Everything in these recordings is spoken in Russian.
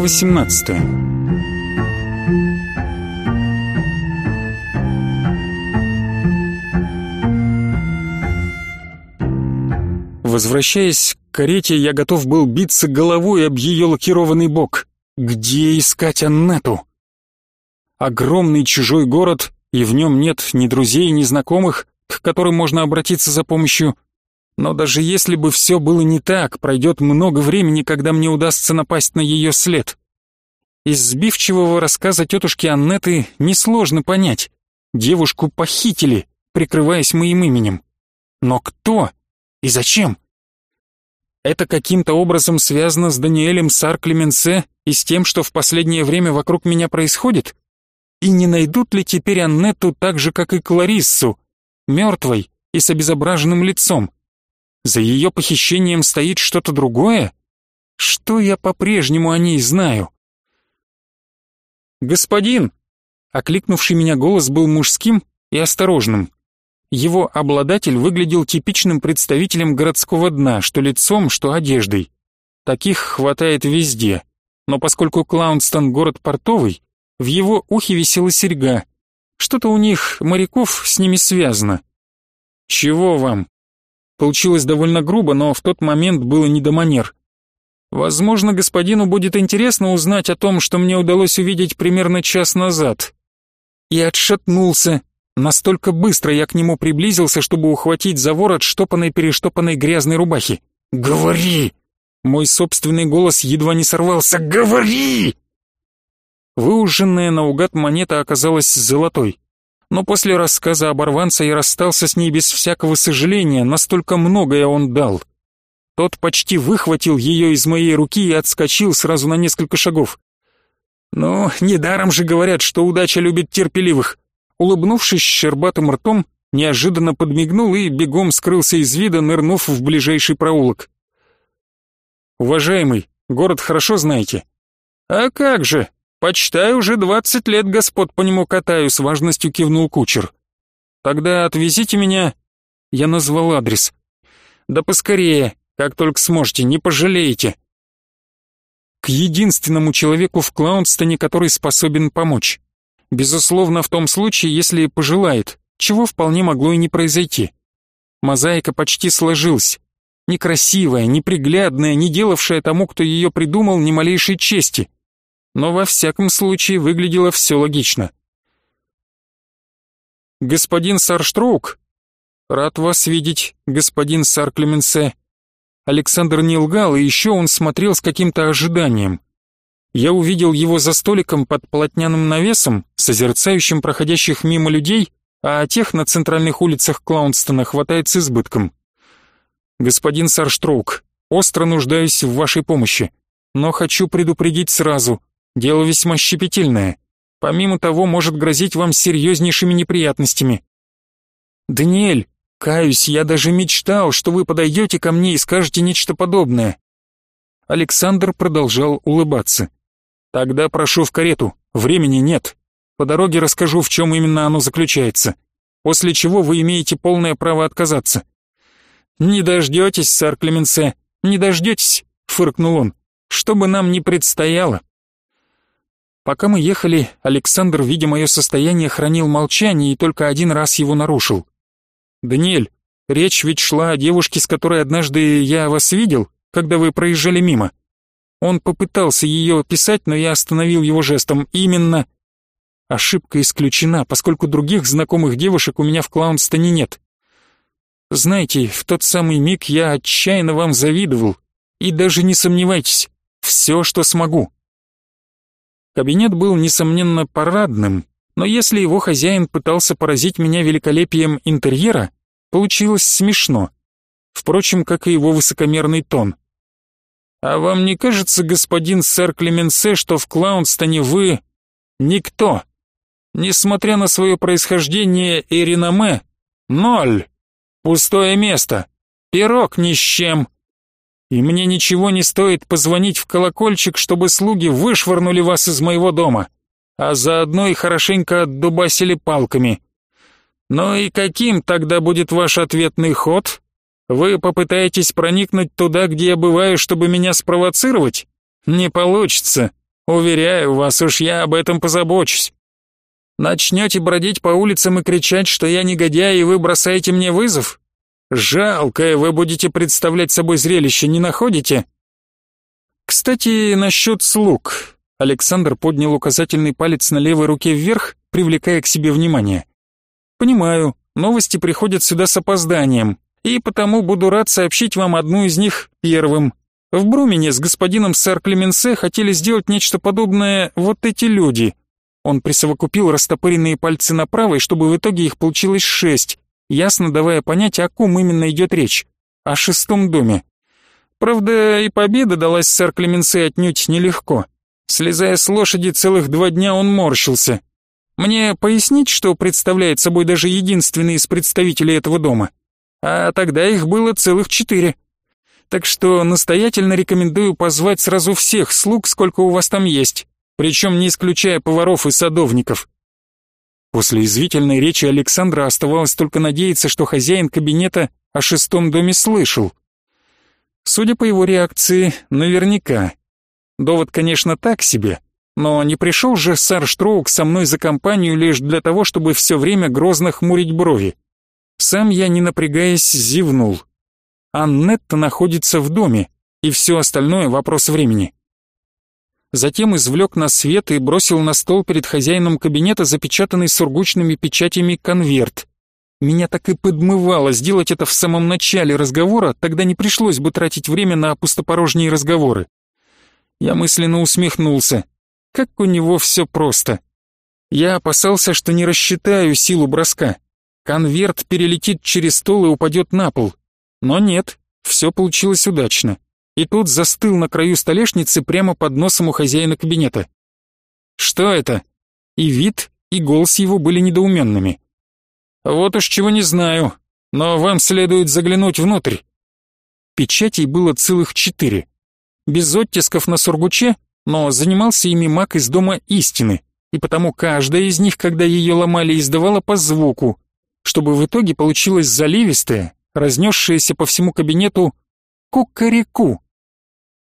Глава 18 Возвращаясь к карете, я готов был биться головой об ее лакированный бок. Где искать Аннету? Огромный чужой город, и в нем нет ни друзей, ни знакомых, к которым можно обратиться за помощью. Но даже если бы все было не так, пройдет много времени, когда мне удастся напасть на ее след. Из сбивчивого рассказа тетушки Аннеты несложно понять. Девушку похитили, прикрываясь моим именем. Но кто и зачем? Это каким-то образом связано с Даниэлем Сар-Клеменсе и с тем, что в последнее время вокруг меня происходит? И не найдут ли теперь Аннету так же, как и Клариссу, мертвой и с обезображенным лицом? За ее похищением стоит что-то другое? Что я по-прежнему о ней знаю? «Господин!» Окликнувший меня голос был мужским и осторожным. Его обладатель выглядел типичным представителем городского дна, что лицом, что одеждой. Таких хватает везде. Но поскольку Клаунстон город портовый, в его ухе висела серьга. Что-то у них, моряков, с ними связано. «Чего вам?» Получилось довольно грубо, но в тот момент было не до манер. «Возможно, господину будет интересно узнать о том, что мне удалось увидеть примерно час назад». И отшатнулся, Настолько быстро я к нему приблизился, чтобы ухватить за ворот штопанной-перештопанной грязной рубахи. «Говори!» Мой собственный голос едва не сорвался. «Говори!» Выуженная наугад монета оказалась золотой. Но после рассказа оборванца я расстался с ней без всякого сожаления, настолько многое он дал. Тот почти выхватил ее из моей руки и отскочил сразу на несколько шагов. «Ну, недаром же говорят, что удача любит терпеливых улыбнувшись щербатым ртом, неожиданно подмигнул и бегом скрылся из вида, нырнув в ближайший проулок. «Уважаемый, город хорошо знаете?» «А как же! Почитай, уже двадцать лет господ по нему катаю», — с важностью кивнул кучер. «Тогда отвезите меня...» Я назвал адрес. «Да поскорее, как только сможете, не пожалеете». К единственному человеку в Клаунстоне, который способен помочь. Безусловно, в том случае, если пожелает, чего вполне могло и не произойти. Мозаика почти сложилась. Некрасивая, неприглядная, не делавшая тому, кто ее придумал, ни малейшей чести. Но во всяком случае выглядело все логично. «Господин Сарштроук?» «Рад вас видеть, господин Сар Клеменсе». Александр не лгал, и еще он смотрел с каким-то ожиданием. Я увидел его за столиком под полотняным навесом, созерцающим проходящих мимо людей, а тех на центральных улицах Клаунстона хватает с избытком. «Господин Сарштроук, остро нуждаюсь в вашей помощи, но хочу предупредить сразу, дело весьма щепетильное. Помимо того, может грозить вам серьезнейшими неприятностями». «Даниэль, каюсь, я даже мечтал, что вы подойдете ко мне и скажете нечто подобное». Александр продолжал улыбаться. Тогда прошу в карету, времени нет. По дороге расскажу, в чем именно оно заключается. После чего вы имеете полное право отказаться. Не дождетесь, сэр Клеменсе, не дождетесь, фыркнул он. Что бы нам ни предстояло. Пока мы ехали, Александр, видя мое состояние, хранил молчание и только один раз его нарушил. «Даниэль, речь ведь шла о девушке, с которой однажды я вас видел, когда вы проезжали мимо. Он попытался ее описать, но я остановил его жестом. Именно. Ошибка исключена, поскольку других знакомых девушек у меня в Клаунстоне нет. Знаете, в тот самый миг я отчаянно вам завидовал. И даже не сомневайтесь, все, что смогу. Кабинет был, несомненно, парадным, но если его хозяин пытался поразить меня великолепием интерьера, получилось смешно. Впрочем, как и его высокомерный тон. А вам не кажется, господин сэр Клеменсе, что в Клаунстоне вы никто? Несмотря на свое происхождение и реноме, ноль. Пустое место. Пирог ни с чем. И мне ничего не стоит позвонить в колокольчик, чтобы слуги вышвырнули вас из моего дома, а заодно и хорошенько отдубасили палками. Ну и каким тогда будет ваш ответный ход? Вы попытаетесь проникнуть туда, где я бываю, чтобы меня спровоцировать? Не получится. Уверяю вас, уж я об этом позабочусь. Начнете бродить по улицам и кричать, что я негодяй, и вы бросаете мне вызов? Жалкое вы будете представлять собой зрелище, не находите? Кстати, насчет слуг. Александр поднял указательный палец на левой руке вверх, привлекая к себе внимание. Понимаю, новости приходят сюда с опозданием, и потому буду рад сообщить вам одну из них первым. В Брумене с господином сэр Клеменсе хотели сделать нечто подобное вот эти люди. Он присовокупил растопыренные пальцы на правой, чтобы в итоге их получилось шесть, ясно давая понять, о ком именно идет речь. О шестом доме. Правда, и победа далась сэр Клеменсе отнюдь нелегко. Слезая с лошади целых два дня, он морщился. Мне пояснить, что представляет собой даже единственный из представителей этого дома? а тогда их было целых четыре. Так что настоятельно рекомендую позвать сразу всех слуг, сколько у вас там есть, причем не исключая поваров и садовников. После извительной речи Александра оставалось только надеяться, что хозяин кабинета о шестом доме слышал. Судя по его реакции, наверняка. Довод, конечно, так себе, но не пришел же сэр Штроук со мной за компанию лишь для того, чтобы все время грозно хмурить брови. Сам я, не напрягаясь, зевнул. Аннетта находится в доме, и все остальное — вопрос времени. Затем извлек на свет и бросил на стол перед хозяином кабинета запечатанный сургучными печатями конверт. Меня так и подмывало сделать это в самом начале разговора, тогда не пришлось бы тратить время на пустопорожние разговоры. Я мысленно усмехнулся. Как у него все просто. Я опасался, что не рассчитаю силу броска. Конверт перелетит через стол и упадет на пол. Но нет, все получилось удачно. И тут застыл на краю столешницы прямо под носом у хозяина кабинета. Что это? И вид, и голос его были недоуменными. Вот уж чего не знаю, но вам следует заглянуть внутрь. Печатей было целых четыре. Без оттисков на сургуче, но занимался ими маг из дома истины, и потому каждая из них, когда ее ломали, издавала по звуку, чтобы в итоге получилось заливистое, разнесшееся по всему кабинету кукареку.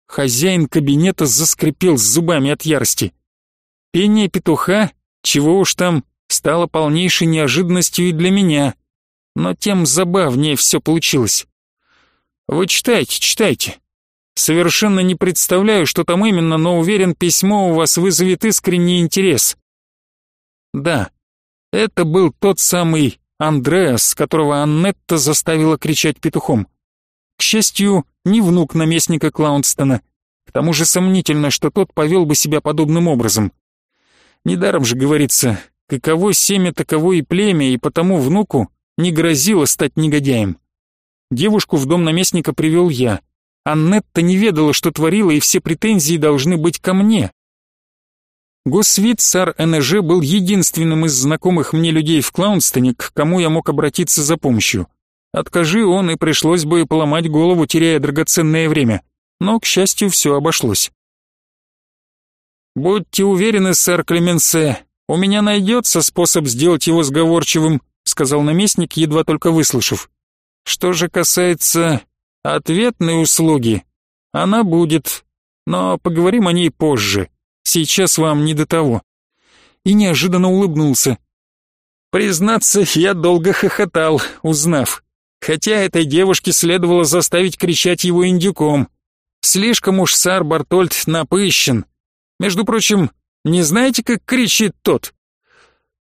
Хозяин кабинета заскрипел зубами от ярости. Пение петуха, чего уж там, стало полнейшей неожиданностью и для меня, но тем забавнее все получилось. Вы читайте, читайте. Совершенно не представляю, что там именно, но уверен, письмо у вас вызовет искренний интерес. Да, это был тот самый Андреас, которого Аннетта заставила кричать петухом. К счастью, не внук наместника Клаунстона. К тому же сомнительно, что тот повел бы себя подобным образом. Недаром же говорится, каково семя, таково и племя, и потому внуку не грозило стать негодяем. Девушку в дом наместника привел я. Аннетта не ведала, что творила, и все претензии должны быть ко мне. Госвит Сар НЖ был единственным из знакомых мне людей в Клаунстоне, к кому я мог обратиться за помощью. Откажи он, и пришлось бы поломать голову, теряя драгоценное время. Но, к счастью, все обошлось. «Будьте уверены, сэр Клеменсе, у меня найдется способ сделать его сговорчивым», сказал наместник, едва только выслушав. «Что же касается ответной услуги, она будет, но поговорим о ней позже». Сейчас вам не до того». И неожиданно улыбнулся. Признаться, я долго хохотал, узнав. Хотя этой девушке следовало заставить кричать его индюком. Слишком уж сар Бартольд напыщен. Между прочим, не знаете, как кричит тот?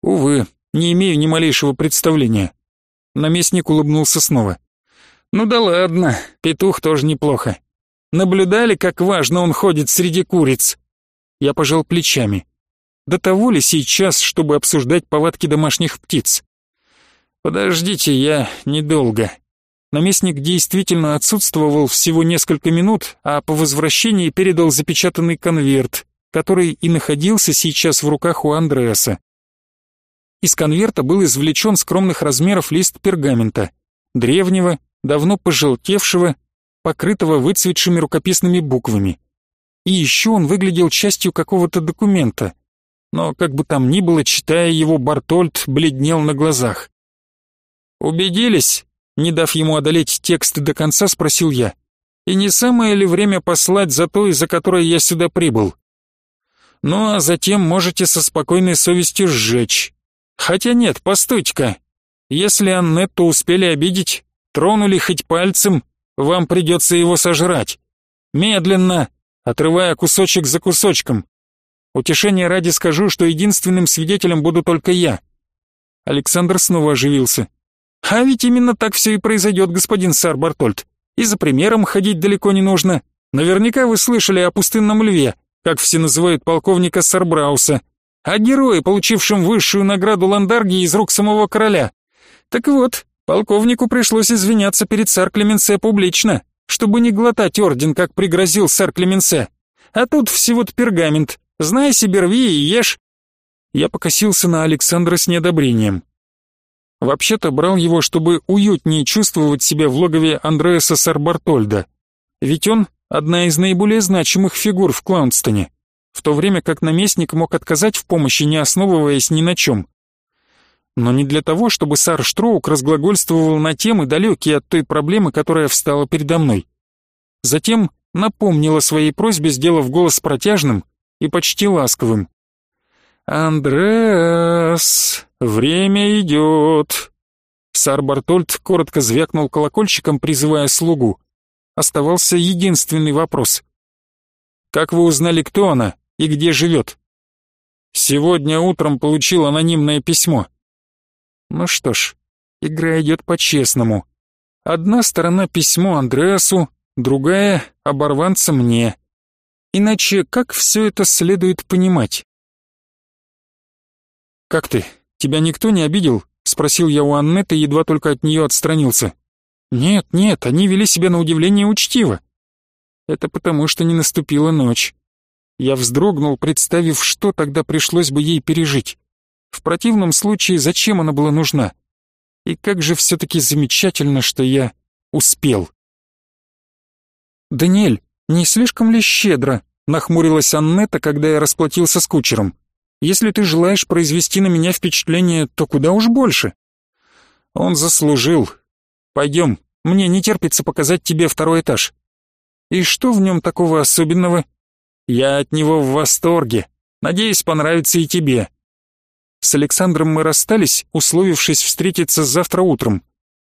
Увы, не имею ни малейшего представления. Наместник улыбнулся снова. Ну да ладно, петух тоже неплохо. Наблюдали, как важно он ходит среди куриц? Я пожал плечами. До того ли сейчас, чтобы обсуждать повадки домашних птиц? Подождите, я недолго. Наместник действительно отсутствовал всего несколько минут, а по возвращении передал запечатанный конверт, который и находился сейчас в руках у Андреаса. Из конверта был извлечен скромных размеров лист пергамента, древнего, давно пожелтевшего, покрытого выцветшими рукописными буквами и еще он выглядел частью какого-то документа. Но как бы там ни было, читая его, Бартольд бледнел на глазах. «Убедились?» — не дав ему одолеть текст до конца, спросил я. «И не самое ли время послать за то, из-за которой я сюда прибыл?» Ну а затем можете со спокойной совестью сжечь. Хотя нет, постойте-ка. Если Аннетту успели обидеть, тронули хоть пальцем, вам придется его сожрать. Медленно, отрывая кусочек за кусочком. Утешение ради скажу, что единственным свидетелем буду только я. Александр снова оживился. А ведь именно так все и произойдет, господин сар Бартольд. И за примером ходить далеко не нужно. Наверняка вы слышали о пустынном льве, как все называют полковника Сарбрауса, о герое, получившем высшую награду Ландарги из рук самого короля. Так вот, полковнику пришлось извиняться перед сар Клеменсе публично, чтобы не глотать орден, как пригрозил сар Клеменсе. А тут всего-то пергамент. Знай себе, рви и ешь. Я покосился на Александра с неодобрением. Вообще-то брал его, чтобы уютнее чувствовать себя в логове Андреаса Сарбартольда. Ведь он одна из наиболее значимых фигур в Клаунстоне, в то время как наместник мог отказать в помощи, не основываясь ни на чем. Но не для того, чтобы Сар Штроук разглагольствовал на темы, далекие от той проблемы, которая встала передо мной. Затем напомнил о своей просьбе, сделав голос протяжным и почти ласковым. «Андреас, время идет!» Сар Бартольд коротко звякнул колокольчиком, призывая слугу. Оставался единственный вопрос. «Как вы узнали, кто она и где живет?» «Сегодня утром получил анонимное письмо». Ну что ж, игра идет по-честному. Одна сторона письмо Андреасу, другая — оборванца мне. Иначе как все это следует понимать? «Как ты? Тебя никто не обидел?» — спросил я у Аннеты, едва только от нее отстранился. «Нет, нет, они вели себя на удивление учтиво». «Это потому, что не наступила ночь». Я вздрогнул, представив, что тогда пришлось бы ей пережить. В противном случае, зачем она была нужна? И как же все-таки замечательно, что я успел. «Даниэль, не слишком ли щедро?» — нахмурилась Аннета, когда я расплатился с кучером. Если ты желаешь произвести на меня впечатление, то куда уж больше. Он заслужил. Пойдем, мне не терпится показать тебе второй этаж. И что в нем такого особенного? Я от него в восторге. Надеюсь, понравится и тебе. С Александром мы расстались, условившись встретиться завтра утром.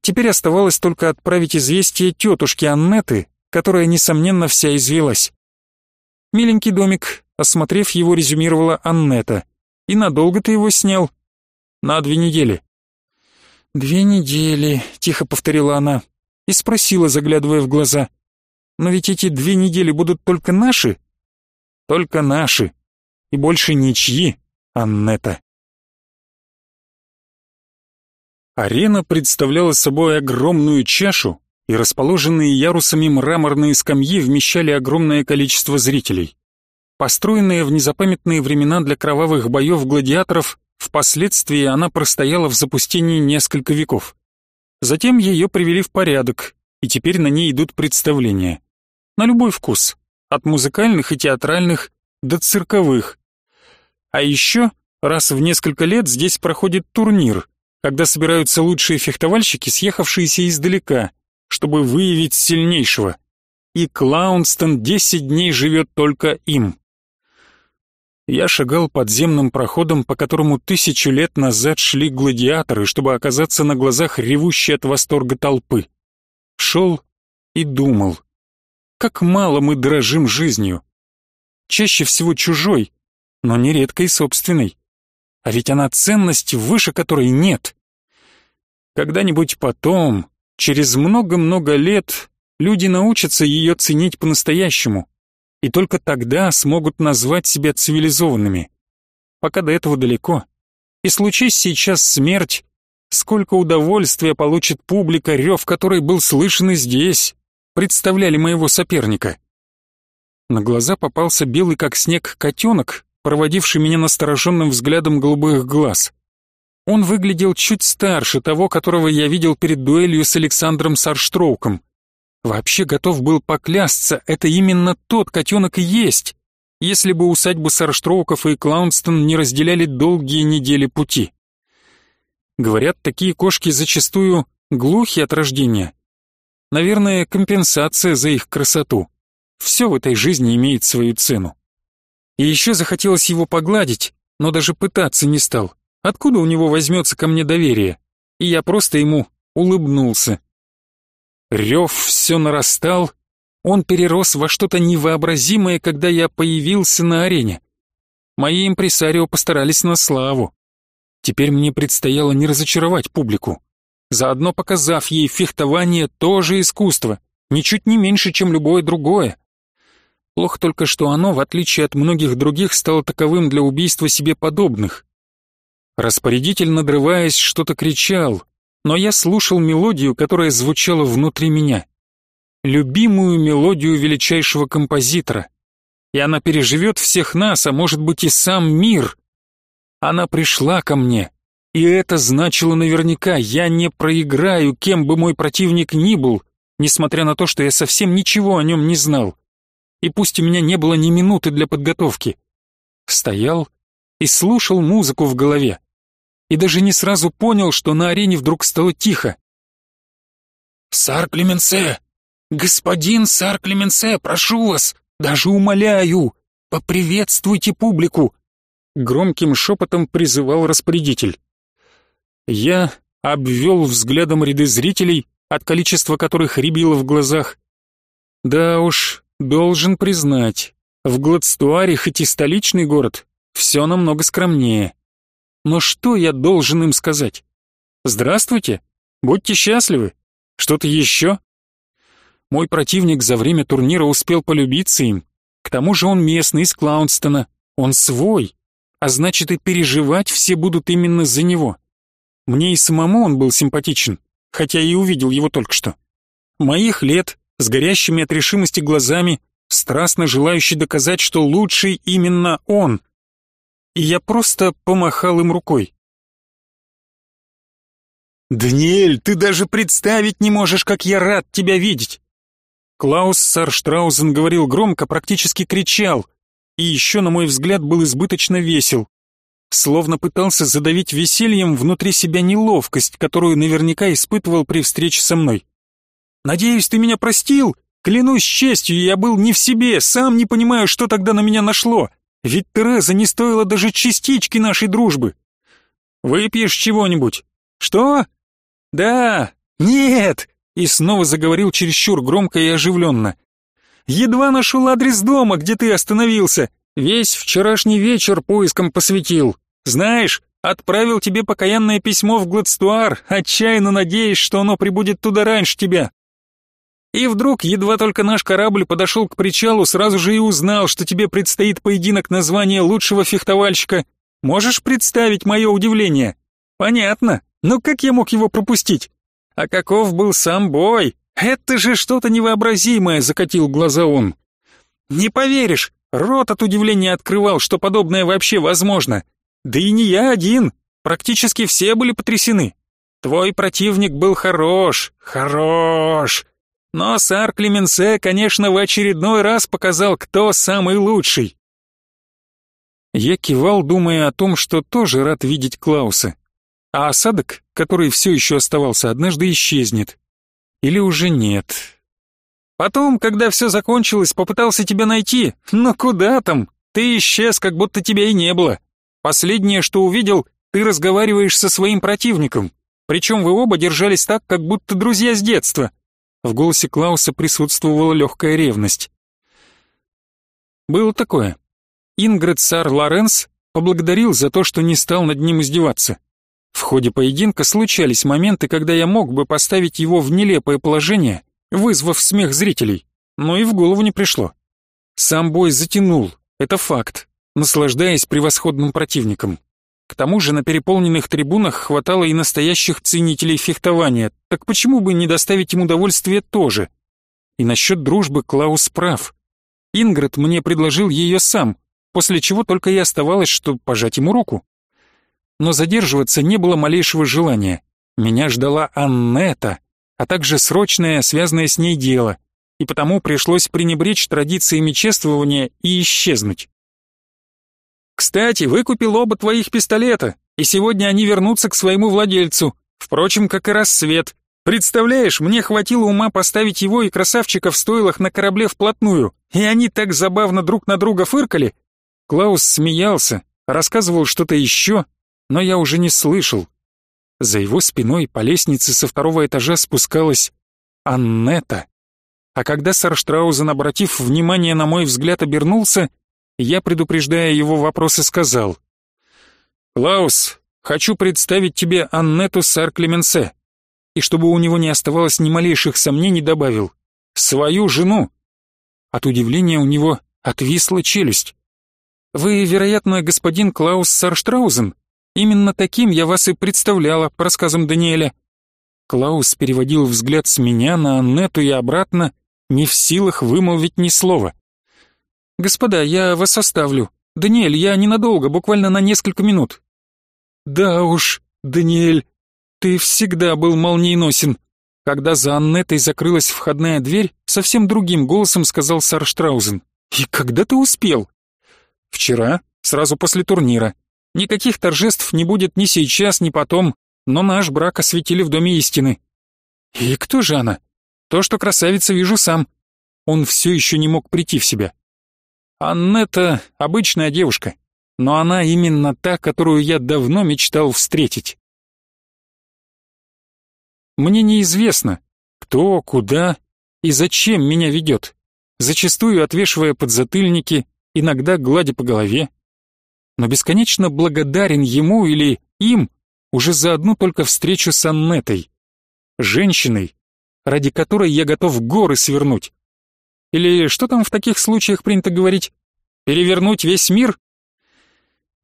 Теперь оставалось только отправить известие тетушке Аннеты, которая, несомненно, вся извелась. Миленький домик, осмотрев его, резюмировала Аннета. «И надолго ты его снял?» «На две недели». «Две недели», — тихо повторила она и спросила, заглядывая в глаза. «Но ведь эти две недели будут только наши?» «Только наши. И больше ничьи, Аннета». Арена представляла собой огромную чашу, и расположенные ярусами мраморные скамьи вмещали огромное количество зрителей. Построенная в незапамятные времена для кровавых боев гладиаторов, впоследствии она простояла в запустении несколько веков. Затем ее привели в порядок, и теперь на ней идут представления. На любой вкус, от музыкальных и театральных до цирковых. А еще раз в несколько лет здесь проходит турнир, когда собираются лучшие фехтовальщики, съехавшиеся издалека, чтобы выявить сильнейшего. И Клаунстон 10 дней живет только им. Я шагал подземным проходом, по которому тысячу лет назад шли гладиаторы, чтобы оказаться на глазах ревущей от восторга толпы. Шел и думал. Как мало мы дорожим жизнью. Чаще всего чужой, но нередко и собственной. А ведь она ценность, выше которой нет. Когда-нибудь потом, через много-много лет, люди научатся ее ценить по-настоящему и только тогда смогут назвать себя цивилизованными. Пока до этого далеко. И случись сейчас смерть, сколько удовольствия получит публика, рев которой был слышен и здесь, представляли моего соперника. На глаза попался белый как снег котенок, проводивший меня настороженным взглядом голубых глаз. Он выглядел чуть старше того, которого я видел перед дуэлью с Александром Сарштроуком. Вообще готов был поклясться, это именно тот котенок и есть, если бы усадьбу Сарштроуков и Клаунстон не разделяли долгие недели пути. Говорят, такие кошки зачастую глухи от рождения. Наверное, компенсация за их красоту. Все в этой жизни имеет свою цену. И еще захотелось его погладить, но даже пытаться не стал. Откуда у него возьмется ко мне доверие? И я просто ему улыбнулся. Рев все нарастал, он перерос во что-то невообразимое, когда я появился на арене. Мои импресарио постарались на славу. Теперь мне предстояло не разочаровать публику, заодно показав ей фехтование тоже искусство, ничуть не меньше, чем любое другое. Плохо только, что оно, в отличие от многих других, стало таковым для убийства себе подобных. Распорядитель, надрываясь, что-то кричал, но я слушал мелодию, которая звучала внутри меня. Любимую мелодию величайшего композитора. И она переживет всех нас, а может быть и сам мир. Она пришла ко мне, и это значило наверняка, я не проиграю, кем бы мой противник ни был, несмотря на то, что я совсем ничего о нем не знал и пусть у меня не было ни минуты для подготовки. Стоял и слушал музыку в голове. И даже не сразу понял, что на арене вдруг стало тихо. «Сар Клеменсе! Господин Сар Клеменсе, прошу вас, даже умоляю, поприветствуйте публику!» Громким шепотом призывал распорядитель. Я обвел взглядом ряды зрителей, от количества которых рябило в глазах. Да уж, Должен признать, в Гладстуаре, хоть и столичный город, все намного скромнее. Но что я должен им сказать? Здравствуйте, будьте счастливы. Что-то еще? Мой противник за время турнира успел полюбиться им. К тому же он местный из Клаунстона, он свой, а значит и переживать все будут именно за него. Мне и самому он был симпатичен, хотя и увидел его только что. Моих лет, с горящими от решимости глазами, страстно желающий доказать, что лучший именно он. И я просто помахал им рукой. «Даниэль, ты даже представить не можешь, как я рад тебя видеть!» Клаус Сарштраузен говорил громко, практически кричал, и еще, на мой взгляд, был избыточно весел. Словно пытался задавить весельем внутри себя неловкость, которую наверняка испытывал при встрече со мной. Надеюсь, ты меня простил? Клянусь честью, я был не в себе, сам не понимаю, что тогда на меня нашло. Ведь Тереза не стоила даже частички нашей дружбы. Выпьешь чего-нибудь? Что? Да, нет. И снова заговорил чересчур громко и оживленно. Едва нашел адрес дома, где ты остановился. Весь вчерашний вечер поиском посвятил. Знаешь, отправил тебе покаянное письмо в Гладстуар, отчаянно надеясь, что оно прибудет туда раньше тебя. И вдруг, едва только наш корабль подошел к причалу, сразу же и узнал, что тебе предстоит поединок на звание лучшего фехтовальщика. Можешь представить мое удивление? Понятно. Но как я мог его пропустить? А каков был сам бой? Это же что-то невообразимое, закатил глаза он. Не поверишь, рот от удивления открывал, что подобное вообще возможно. Да и не я один, практически все были потрясены. Твой противник был хорош, хорош. Но сар Клеменсе, конечно, в очередной раз показал, кто самый лучший. Я кивал, думая о том, что тоже рад видеть Клауса. А осадок, который все еще оставался, однажды исчезнет. Или уже нет. Потом, когда все закончилось, попытался тебя найти, но куда там? Ты исчез, как будто тебя и не было. Последнее, что увидел, ты разговариваешь со своим противником. Причем вы оба держались так, как будто друзья с детства. В голосе Клауса присутствовала легкая ревность. Было такое. Ингрид Сар Лоренс поблагодарил за то, что не стал над ним издеваться. В ходе поединка случались моменты, когда я мог бы поставить его в нелепое положение, вызвав смех зрителей, но и в голову не пришло. Сам бой затянул, это факт, наслаждаясь превосходным противником. К тому же на переполненных трибунах хватало и настоящих ценителей фехтования, так почему бы не доставить им удовольствие тоже? И насчет дружбы Клаус прав. Ингрид мне предложил ее сам, после чего только и оставалось, что пожать ему руку. Но задерживаться не было малейшего желания. Меня ждала Аннета, а также срочное, связанное с ней дело, и потому пришлось пренебречь традициями чествования и исчезнуть. Кстати, выкупил оба твоих пистолета, и сегодня они вернутся к своему владельцу. Впрочем, как и рассвет. Представляешь, мне хватило ума поставить его и красавчика в стойлах на корабле вплотную, и они так забавно друг на друга фыркали. Клаус смеялся, рассказывал что-то еще, но я уже не слышал. За его спиной по лестнице со второго этажа спускалась Аннета. А когда Сарштраузен, обратив внимание на мой взгляд, обернулся, я, предупреждая его вопросы, сказал. «Клаус, хочу представить тебе Аннету Сар-Клеменсе». И чтобы у него не оставалось ни малейших сомнений, добавил. «Свою жену». От удивления у него отвисла челюсть. «Вы, вероятно, господин Клаус Сарштраузен? Именно таким я вас и представляла по рассказам Даниэля». Клаус переводил взгляд с меня на Аннету и обратно, не в силах вымолвить ни слова. «Господа, я вас оставлю. Даниэль, я ненадолго, буквально на несколько минут». «Да уж, Даниэль, ты всегда был молниеносен». Когда за Аннетой закрылась входная дверь, совсем другим голосом сказал Сарштраузен. «И когда ты успел?» «Вчера, сразу после турнира. Никаких торжеств не будет ни сейчас, ни потом, но наш брак осветили в Доме истины». «И кто же она?» То, что красавица, вижу сам. Он все еще не мог прийти в себя. Аннета — обычная девушка, но она именно та, которую я давно мечтал встретить. Мне неизвестно, кто, куда и зачем меня ведет, зачастую отвешивая подзатыльники, иногда гладя по голове. Но бесконечно благодарен ему или им уже за одну только встречу с Аннетой, женщиной, ради которой я готов горы свернуть. Или что там в таких случаях принято говорить? Перевернуть весь мир?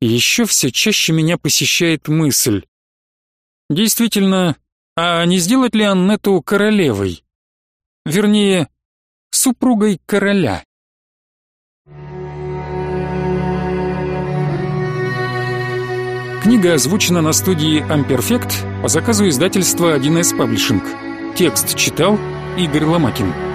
И еще все чаще меня посещает мысль. Действительно, а не сделать ли Аннету королевой? Вернее, супругой короля. Книга озвучена на студии Amperfect по заказу издательства 1С Publishing. Текст читал Игорь Ломакин.